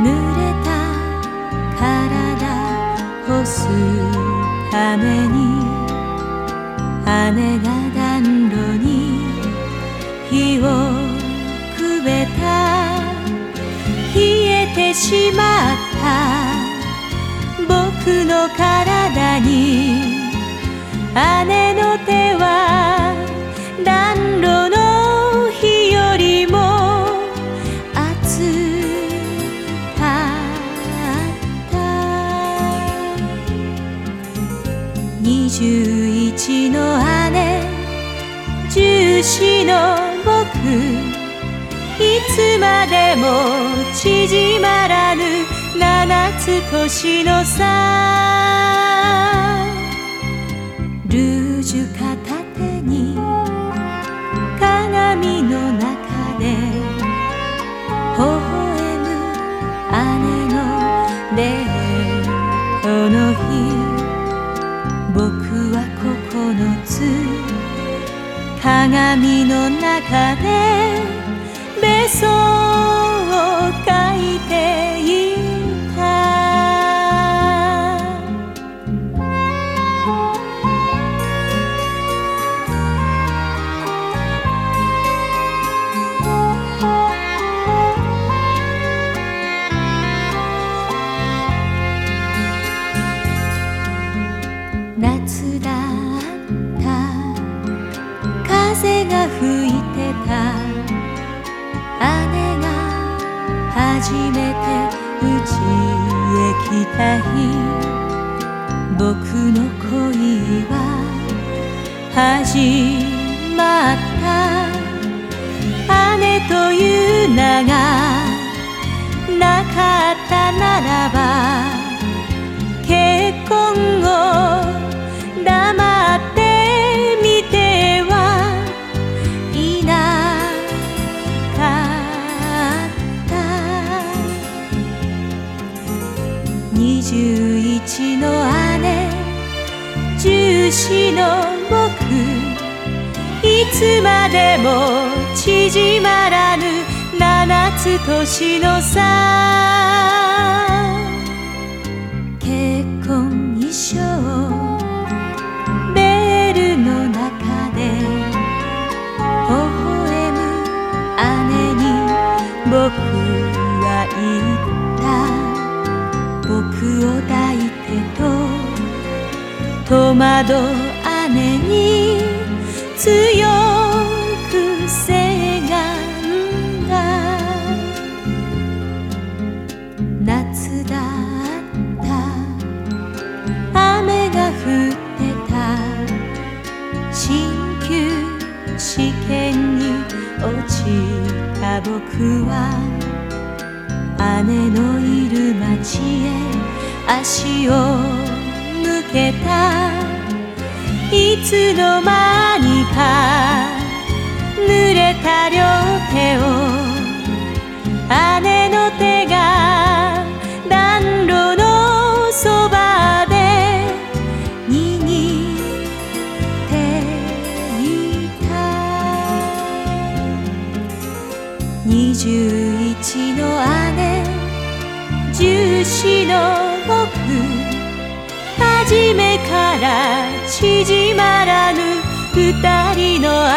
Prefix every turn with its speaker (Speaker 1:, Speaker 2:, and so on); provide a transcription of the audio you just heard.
Speaker 1: 濡れた体干すために羽が暖炉に火をくべた冷えてしまった僕の体に姉の手は暖炉21の姉14の僕いつまでも縮まらぬ七つ年の差ルージュ片手に鏡の中で微笑む姉のデートの日僕は9つ鏡の中でベソ風が吹いてた。姉が初めてうちへ来た日。僕の恋は始まった。姉という名がなかったならば21の姉14の僕。いつまでも縮まらぬ七つ年の差。結婚衣装。ベールの中で微笑む姉に僕は言った。僕を抱いてと戸惑う姉に強くせがんだ。夏だった。雨が降ってた。進級試験に落ちた僕は。姉のいる町へ足を向けた。いつの間にか濡れた両手をしの僕。初めから縮まらぬ二人の